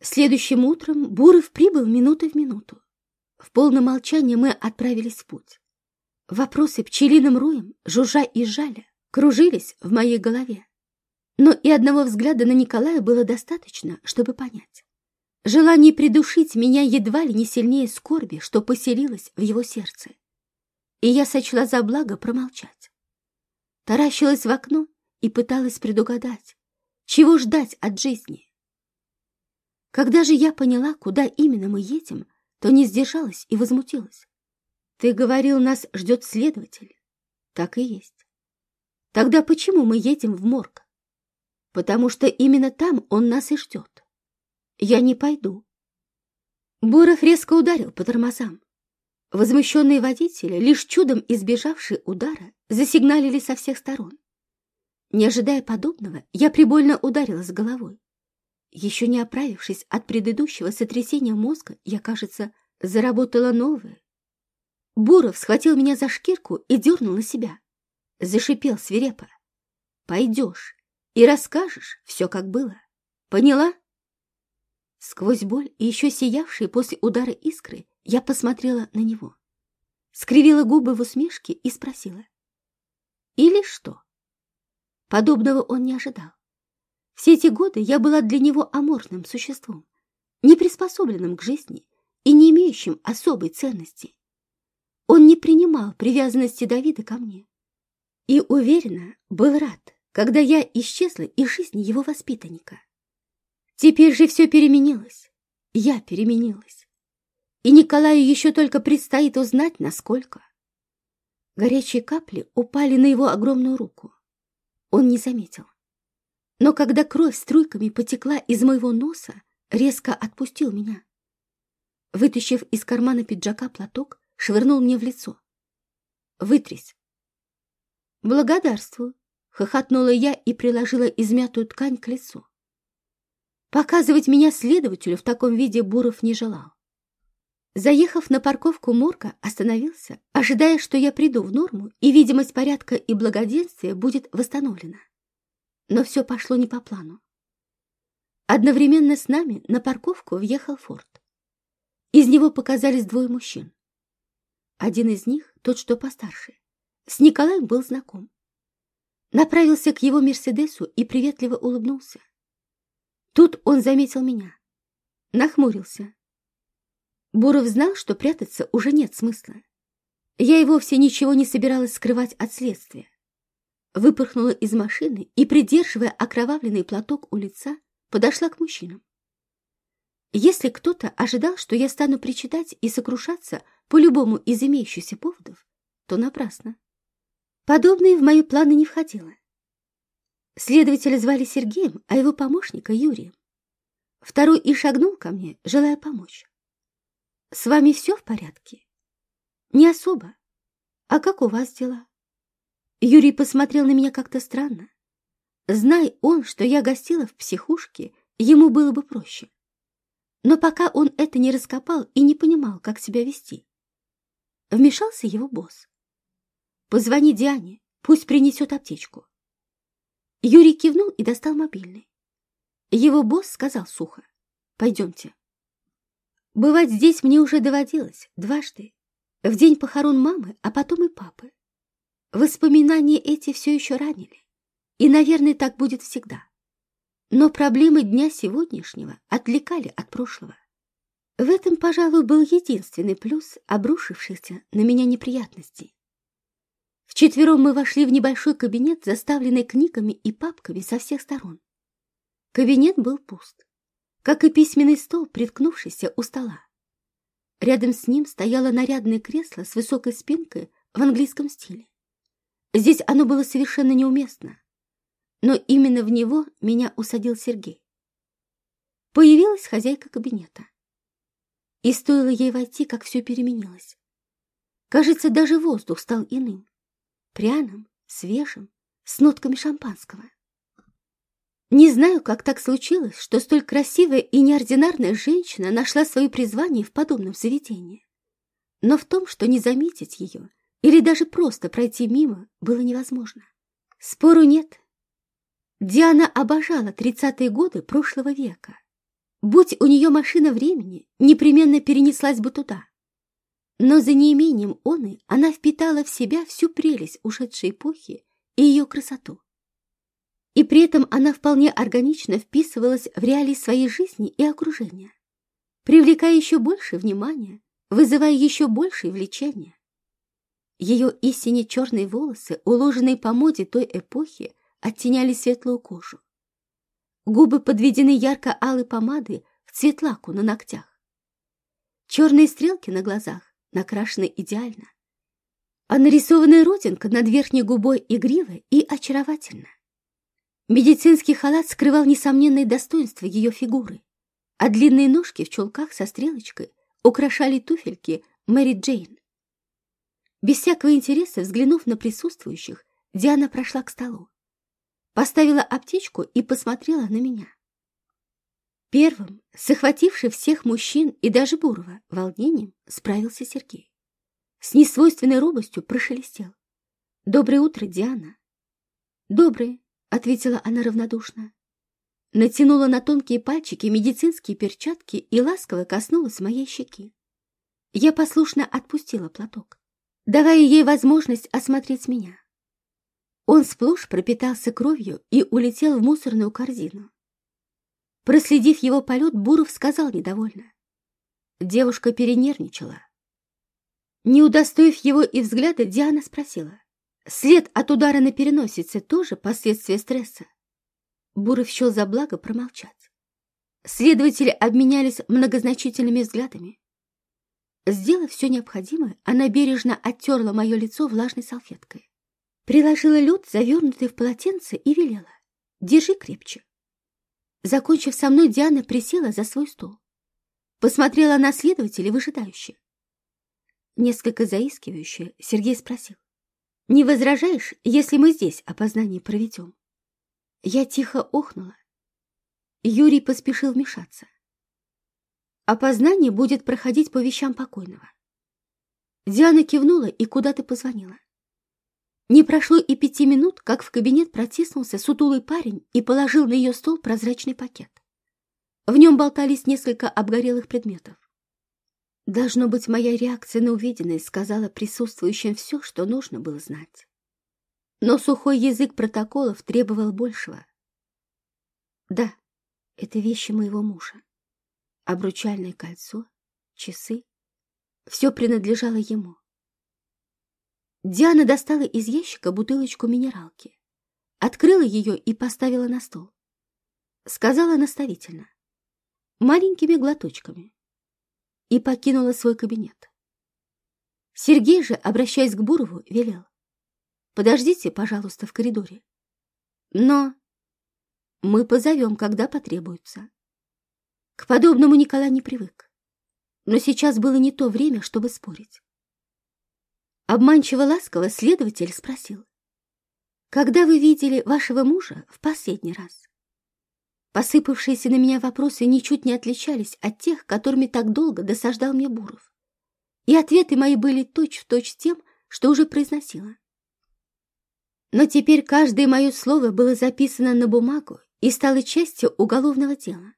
Следующим утром Буров прибыл минуты в минуту. В полном молчании мы отправились в путь. Вопросы пчелиным роем, жужжа и жаля, кружились в моей голове. Но и одного взгляда на Николая было достаточно, чтобы понять. Желание придушить меня едва ли не сильнее скорби, что поселилось в его сердце. И я сочла за благо промолчать. Таращилась в окно и пыталась предугадать, чего ждать от жизни. Когда же я поняла, куда именно мы едем, то не сдержалась и возмутилась. Ты говорил, нас ждет следователь. Так и есть. Тогда почему мы едем в морг? Потому что именно там он нас и ждет. Я не пойду. Буров резко ударил по тормозам. Возмущенные водители, лишь чудом избежавшие удара, засигналили со всех сторон. Не ожидая подобного, я прибольно ударилась головой. Еще не оправившись от предыдущего сотрясения мозга, я, кажется, заработала новое. Буров схватил меня за шкирку и дернул на себя. Зашипел свирепо. «Пойдешь и расскажешь все, как было. Поняла?» Сквозь боль и еще сиявшие после удара искры я посмотрела на него. Скривила губы в усмешке и спросила. «Или что?» Подобного он не ожидал. Все эти годы я была для него аморфным существом, не приспособленным к жизни и не имеющим особой ценности. Он не принимал привязанности Давида ко мне и, уверенно, был рад, когда я исчезла из жизни его воспитанника. Теперь же все переменилось, я переменилась, и Николаю еще только предстоит узнать, насколько. Горячие капли упали на его огромную руку. Он не заметил. Но когда кровь струйками потекла из моего носа, резко отпустил меня. Вытащив из кармана пиджака платок, швырнул мне в лицо. «Вытрись!» «Благодарствую!» — хохотнула я и приложила измятую ткань к лицу. Показывать меня следователю в таком виде Буров не желал. Заехав на парковку морга, остановился, ожидая, что я приду в норму, и видимость порядка и благоденствия будет восстановлена. Но все пошло не по плану. Одновременно с нами на парковку въехал Форд. Из него показались двое мужчин. Один из них, тот, что постарше, с Николаем был знаком. Направился к его Мерседесу и приветливо улыбнулся. Тут он заметил меня. Нахмурился, Буров знал, что прятаться уже нет смысла. Я и вовсе ничего не собиралась скрывать от следствия. Выпорхнула из машины и, придерживая окровавленный платок у лица, подошла к мужчинам. Если кто-то ожидал, что я стану причитать и сокрушаться по любому из имеющихся поводов, то напрасно. Подобное в мои планы не входило. Следователя звали Сергеем, а его помощника — Юрием. Второй и шагнул ко мне, желая помочь. С вами все в порядке? Не особо. А как у вас дела? Юрий посмотрел на меня как-то странно. Знай он, что я гостила в психушке, ему было бы проще. Но пока он это не раскопал и не понимал, как себя вести. Вмешался его босс. «Позвони Диане, пусть принесет аптечку». Юрий кивнул и достал мобильный. Его босс сказал сухо. «Пойдемте». Бывать здесь мне уже доводилось дважды. В день похорон мамы, а потом и папы. Воспоминания эти все еще ранили. И, наверное, так будет всегда. Но проблемы дня сегодняшнего отвлекали от прошлого. В этом, пожалуй, был единственный плюс обрушившихся на меня неприятностей. Вчетвером мы вошли в небольшой кабинет, заставленный книгами и папками со всех сторон. Кабинет был пуст как и письменный стол, приткнувшийся у стола. Рядом с ним стояло нарядное кресло с высокой спинкой в английском стиле. Здесь оно было совершенно неуместно, но именно в него меня усадил Сергей. Появилась хозяйка кабинета. И стоило ей войти, как все переменилось. Кажется, даже воздух стал иным, пряным, свежим, с нотками шампанского. Не знаю, как так случилось, что столь красивая и неординарная женщина нашла свое призвание в подобном заведении. но в том, что не заметить ее или даже просто пройти мимо, было невозможно. Спору нет. Диана обожала тридцатые годы прошлого века. Будь у нее машина времени, непременно перенеслась бы туда. Но за неимением оны она впитала в себя всю прелесть ушедшей эпохи и ее красоту. И при этом она вполне органично вписывалась в реалии своей жизни и окружения, привлекая еще больше внимания, вызывая еще большее влечение. Ее истине черные волосы, уложенные по моде той эпохи, оттеняли светлую кожу. Губы подведены ярко-алой помадой в цвет лаку на ногтях. Черные стрелки на глазах накрашены идеально, а нарисованная родинка над верхней губой игрива и очаровательна. Медицинский халат скрывал несомненные достоинства ее фигуры, а длинные ножки в чулках со стрелочкой украшали туфельки Мэри Джейн. Без всякого интереса, взглянув на присутствующих, Диана прошла к столу, поставила аптечку и посмотрела на меня. Первым, захвативший всех мужчин и даже Бурова волнением, справился Сергей. С несвойственной робостью прошелестел. «Доброе утро, Диана!» «Доброе!» — ответила она равнодушно. Натянула на тонкие пальчики медицинские перчатки и ласково коснулась моей щеки. Я послушно отпустила платок, давая ей возможность осмотреть меня. Он сплошь пропитался кровью и улетел в мусорную корзину. Проследив его полет, Буров сказал недовольно. Девушка перенервничала. Не удостоив его и взгляда, Диана спросила. След от удара на переносице тоже последствия стресса? Буров счел за благо промолчать. Следователи обменялись многозначительными взглядами. Сделав все необходимое, она бережно оттерла мое лицо влажной салфеткой. Приложила лед, завернутый в полотенце, и велела. «Держи крепче». Закончив со мной, Диана присела за свой стол. Посмотрела на следователей выжидающе. Несколько заискивающе Сергей спросил. «Не возражаешь, если мы здесь опознание проведем?» Я тихо охнула. Юрий поспешил вмешаться. «Опознание будет проходить по вещам покойного». Диана кивнула и куда-то позвонила. Не прошло и пяти минут, как в кабинет протиснулся сутулый парень и положил на ее стол прозрачный пакет. В нем болтались несколько обгорелых предметов. Должно быть, моя реакция на увиденное сказала присутствующим все, что нужно было знать. Но сухой язык протоколов требовал большего. Да, это вещи моего мужа. Обручальное кольцо, часы. Все принадлежало ему. Диана достала из ящика бутылочку минералки, открыла ее и поставила на стол. Сказала наставительно, маленькими глоточками, и покинула свой кабинет. Сергей же, обращаясь к Бурову, велел. «Подождите, пожалуйста, в коридоре. Но мы позовем, когда потребуется». К подобному Николай не привык. Но сейчас было не то время, чтобы спорить. Обманчиво ласково следователь спросил. «Когда вы видели вашего мужа в последний раз?» Посыпавшиеся на меня вопросы ничуть не отличались от тех, которыми так долго досаждал мне Буров. И ответы мои были точь-в-точь точь тем, что уже произносила. Но теперь каждое мое слово было записано на бумагу и стало частью уголовного дела.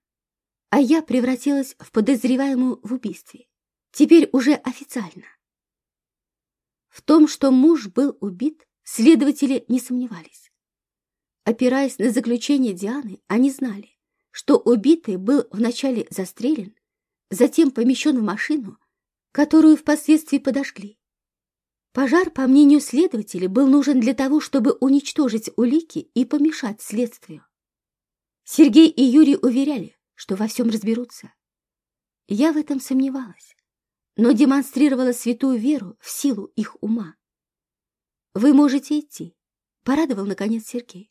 А я превратилась в подозреваемую в убийстве. Теперь уже официально. В том, что муж был убит, следователи не сомневались. Опираясь на заключение Дианы, они знали, что убитый был вначале застрелен, затем помещен в машину, которую впоследствии подожгли. Пожар, по мнению следователей, был нужен для того, чтобы уничтожить улики и помешать следствию. Сергей и Юрий уверяли, что во всем разберутся. Я в этом сомневалась но демонстрировала святую веру в силу их ума. «Вы можете идти», — порадовал, наконец, Сергей.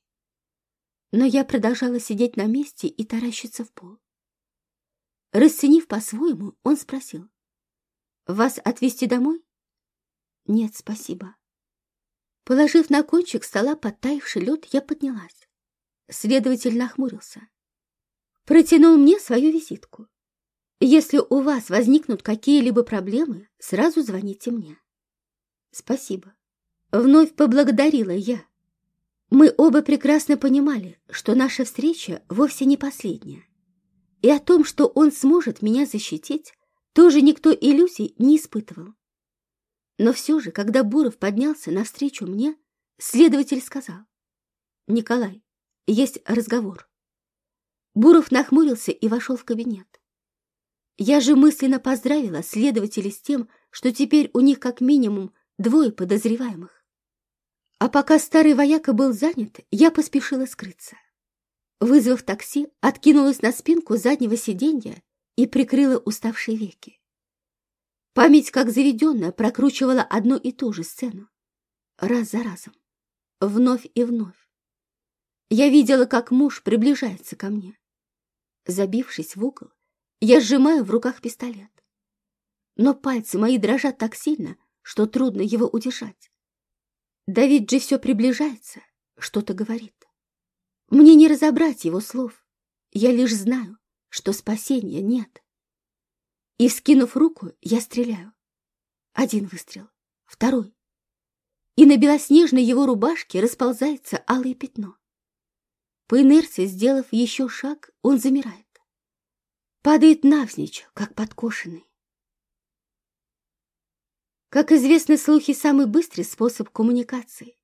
Но я продолжала сидеть на месте и таращиться в пол. Расценив по-своему, он спросил. «Вас отвезти домой?» «Нет, спасибо». Положив на кончик стола подтаивший лед, я поднялась. Следователь нахмурился. Протянул мне свою визитку. Если у вас возникнут какие-либо проблемы, сразу звоните мне. Спасибо. Вновь поблагодарила я. Мы оба прекрасно понимали, что наша встреча вовсе не последняя. И о том, что он сможет меня защитить, тоже никто иллюзий не испытывал. Но все же, когда Буров поднялся навстречу мне, следователь сказал, «Николай, есть разговор». Буров нахмурился и вошел в кабинет. Я же мысленно поздравила следователей с тем, что теперь у них как минимум двое подозреваемых. А пока старый вояка был занят, я поспешила скрыться. Вызвав такси, откинулась на спинку заднего сиденья и прикрыла уставшие веки. Память, как заведенная, прокручивала одну и ту же сцену. Раз за разом. Вновь и вновь. Я видела, как муж приближается ко мне. Забившись в угол, я сжимаю в руках пистолет. Но пальцы мои дрожат так сильно, что трудно его удержать. Давид же все приближается, что-то говорит. Мне не разобрать его слов. Я лишь знаю, что спасения нет. И, скинув руку, я стреляю. Один выстрел, второй. И на белоснежной его рубашке расползается алое пятно. По инерции, сделав еще шаг, он замирает. Падает навзничь, как подкошенный. Как известно, слухи – самый быстрый способ коммуникации.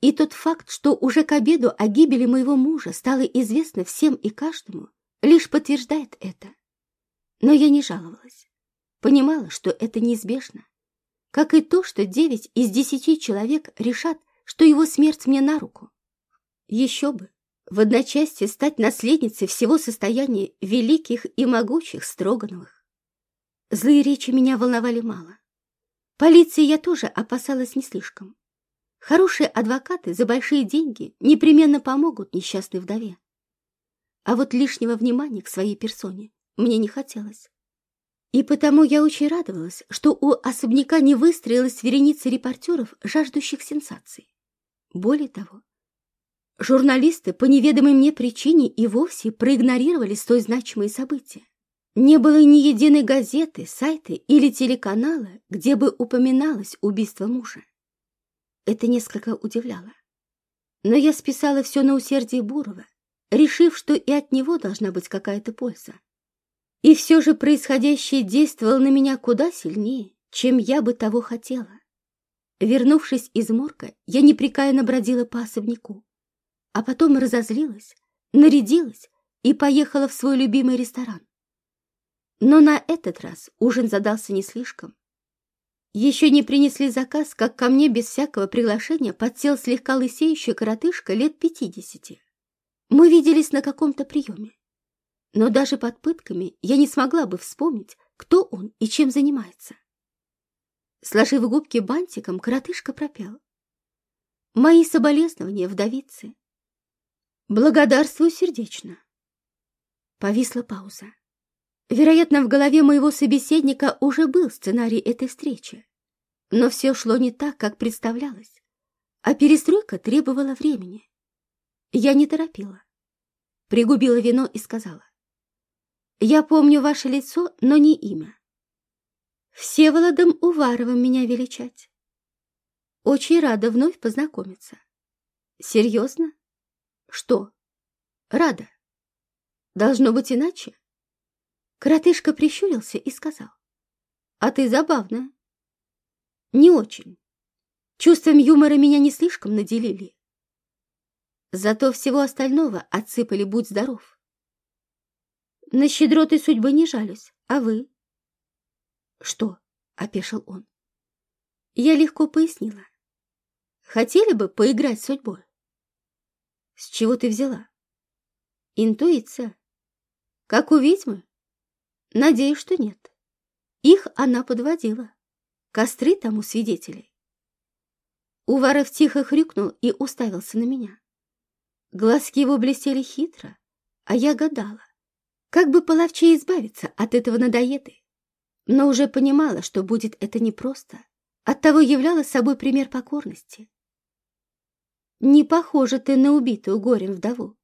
И тот факт, что уже к обеду о гибели моего мужа стало известно всем и каждому, лишь подтверждает это. Но я не жаловалась. Понимала, что это неизбежно. Как и то, что девять из десяти человек решат, что его смерть мне на руку. Еще бы, в одночасье стать наследницей всего состояния великих и могучих Строгановых. Злые речи меня волновали мало. Полиции я тоже опасалась не слишком. Хорошие адвокаты за большие деньги непременно помогут несчастной вдове. А вот лишнего внимания к своей персоне мне не хотелось. И потому я очень радовалась, что у особняка не выстроилась вереница репортеров, жаждущих сенсаций. Более того, журналисты по неведомой мне причине и вовсе проигнорировали столь значимые события. Не было ни единой газеты, сайта или телеканала, где бы упоминалось убийство мужа. Это несколько удивляло. Но я списала все на усердие Бурова, решив, что и от него должна быть какая-то польза. И все же происходящее действовало на меня куда сильнее, чем я бы того хотела. Вернувшись из морга, я непрекаянно бродила по особняку, а потом разозлилась, нарядилась и поехала в свой любимый ресторан. Но на этот раз ужин задался не слишком. Еще не принесли заказ, как ко мне без всякого приглашения подсел слегка лысеющий коротышка лет пятидесяти. Мы виделись на каком-то приеме. Но даже под пытками я не смогла бы вспомнить, кто он и чем занимается. Сложив губки бантиком, коротышка пропел. «Мои соболезнования, вдовицы!» «Благодарствую сердечно!» Повисла пауза. Вероятно, в голове моего собеседника уже был сценарий этой встречи. Но все шло не так, как представлялось. А перестройка требовала времени. Я не торопила. Пригубила вино и сказала. Я помню ваше лицо, но не имя. Всеволодом Уваровым меня величать. Очень рада вновь познакомиться. Серьезно? Что? Рада. Должно быть иначе? Коротышка прищурился и сказал. «А ты забавная». «Не очень. Чувством юмора меня не слишком наделили. Зато всего остального отсыпали «Будь здоров». На щедроты судьбы не жалюсь, а вы?» «Что?» — опешил он. Я легко пояснила. «Хотели бы поиграть судьбой?» «С чего ты взяла?» «Интуиция. Как у ведьмы, Надеюсь, что нет. Их она подводила. Костры тому свидетелей. Уваров тихо хрюкнул и уставился на меня. Глазки его блестели хитро, а я гадала, как бы половче избавиться от этого надоеды. Но уже понимала, что будет это непросто, оттого являла собой пример покорности. Не похожа ты на убитую горем вдову.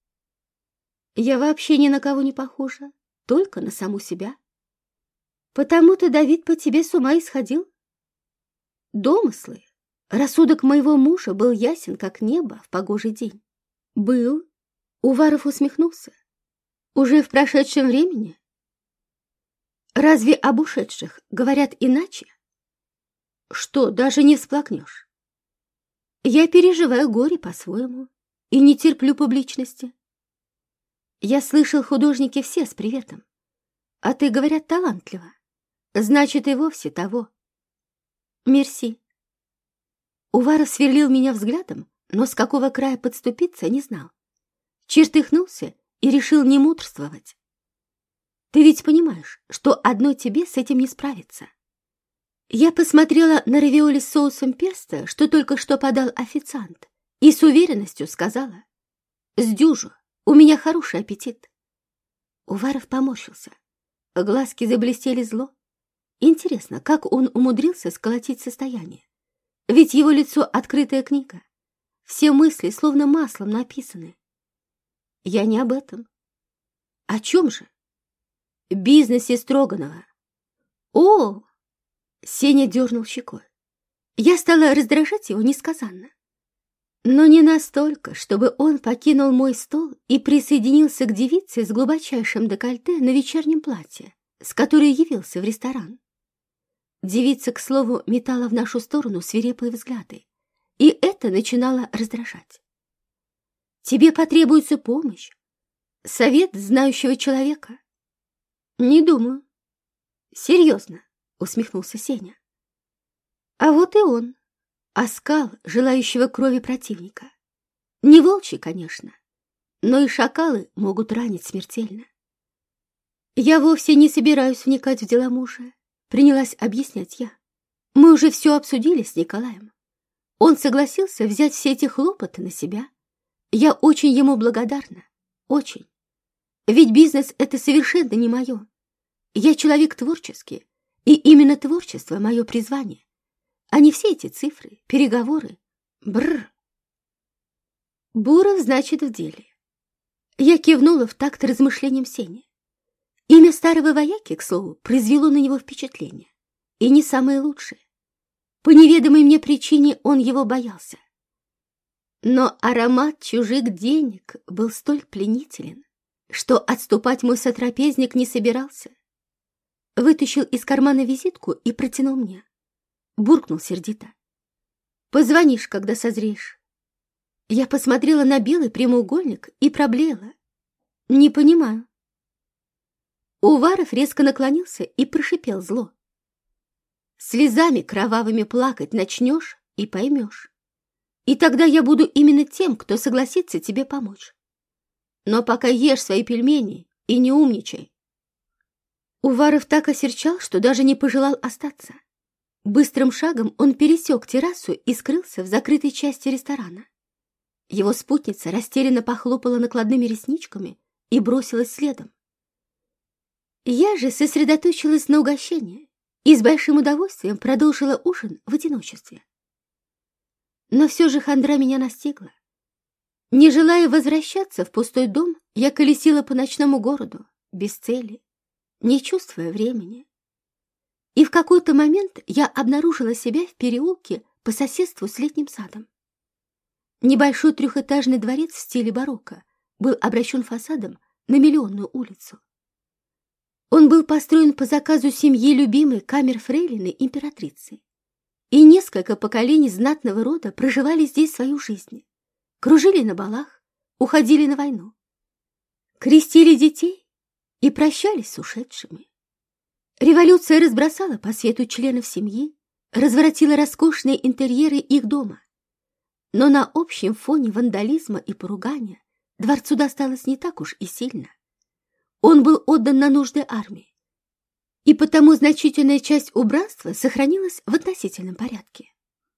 Я вообще ни на кого не похожа, только на саму себя. Потому-то Давид по тебе с ума исходил. Домыслы. Рассудок моего мужа был ясен, как небо в погожий день. Был. Уваров усмехнулся. Уже в прошедшем времени? Разве об ушедших говорят иначе? Что, даже не всплакнешь? Я переживаю горе по-своему и не терплю публичности. Я слышал, художники все с приветом. А ты, говорят, талантливо. Значит, и вовсе того. Мерси. Уваров сверлил меня взглядом, но с какого края подступиться не знал. Чертыхнулся и решил не мудрствовать. Ты ведь понимаешь, что одной тебе с этим не справиться. Я посмотрела на равиоли с соусом песто, что только что подал официант, и с уверенностью сказала, «Сдюжу, у меня хороший аппетит». Уваров поморщился. Глазки заблестели зло. Интересно, как он умудрился сколотить состояние? Ведь его лицо — открытая книга. Все мысли словно маслом написаны. Я не об этом. О чем же? Бизнесе Строганова. О! Сеня дернул щекой. Я стала раздражать его несказанно. Но не настолько, чтобы он покинул мой стол и присоединился к девице с глубочайшим декольте на вечернем платье, с которой явился в ресторан. Девица, к слову, метала в нашу сторону свирепые взгляды, и это начинало раздражать. «Тебе потребуется помощь, совет знающего человека». «Не думаю». «Серьезно», — усмехнулся Сеня. «А вот и он, оскал желающего крови противника. Не волчий, конечно, но и шакалы могут ранить смертельно. Я вовсе не собираюсь вникать в дела мужа, Принялась объяснять я. Мы уже все обсудили с Николаем. Он согласился взять все эти хлопоты на себя. Я очень ему благодарна. Очень. Ведь бизнес — это совершенно не мое. Я человек творческий, и именно творчество — мое призвание, а не все эти цифры, переговоры. Бррр. Буров, значит, в деле. Я кивнула в такт размышлениям Сени. Имя старого вояки, к слову, произвело на него впечатление. И не самое лучшее. По неведомой мне причине он его боялся. Но аромат чужих денег был столь пленителен, что отступать мой сотрапезник не собирался. Вытащил из кармана визитку и протянул мне. Буркнул сердито. «Позвонишь, когда созреешь». Я посмотрела на белый прямоугольник и проблеяла. «Не понимаю». Уваров резко наклонился и прошипел зло. Слезами кровавыми плакать начнешь и поймешь. И тогда я буду именно тем, кто согласится тебе помочь. Но пока ешь свои пельмени и не умничай. Уваров так осерчал, что даже не пожелал остаться. Быстрым шагом он пересек террасу и скрылся в закрытой части ресторана. Его спутница растерянно похлопала накладными ресничками и бросилась следом. Я же сосредоточилась на угощении и с большим удовольствием продолжила ужин в одиночестве. Но все же хандра меня настигла. Не желая возвращаться в пустой дом, я колесила по ночному городу, без цели, не чувствуя времени. И в какой-то момент я обнаружила себя в переулке по соседству с летним садом. Небольшой трехэтажный дворец в стиле барокко был обращен фасадом на Миллионную улицу. Он был построен по заказу семьи любимой камер фрейлины императрицы. И несколько поколений знатного рода проживали здесь свою жизнь. Кружили на балах, уходили на войну. Крестили детей и прощались с ушедшими. Революция разбросала по свету членов семьи, разворотила роскошные интерьеры их дома. Но на общем фоне вандализма и поругания дворцу досталось не так уж и сильно. Он был отдан на нужды армии, и потому значительная часть убранства сохранилась в относительном порядке.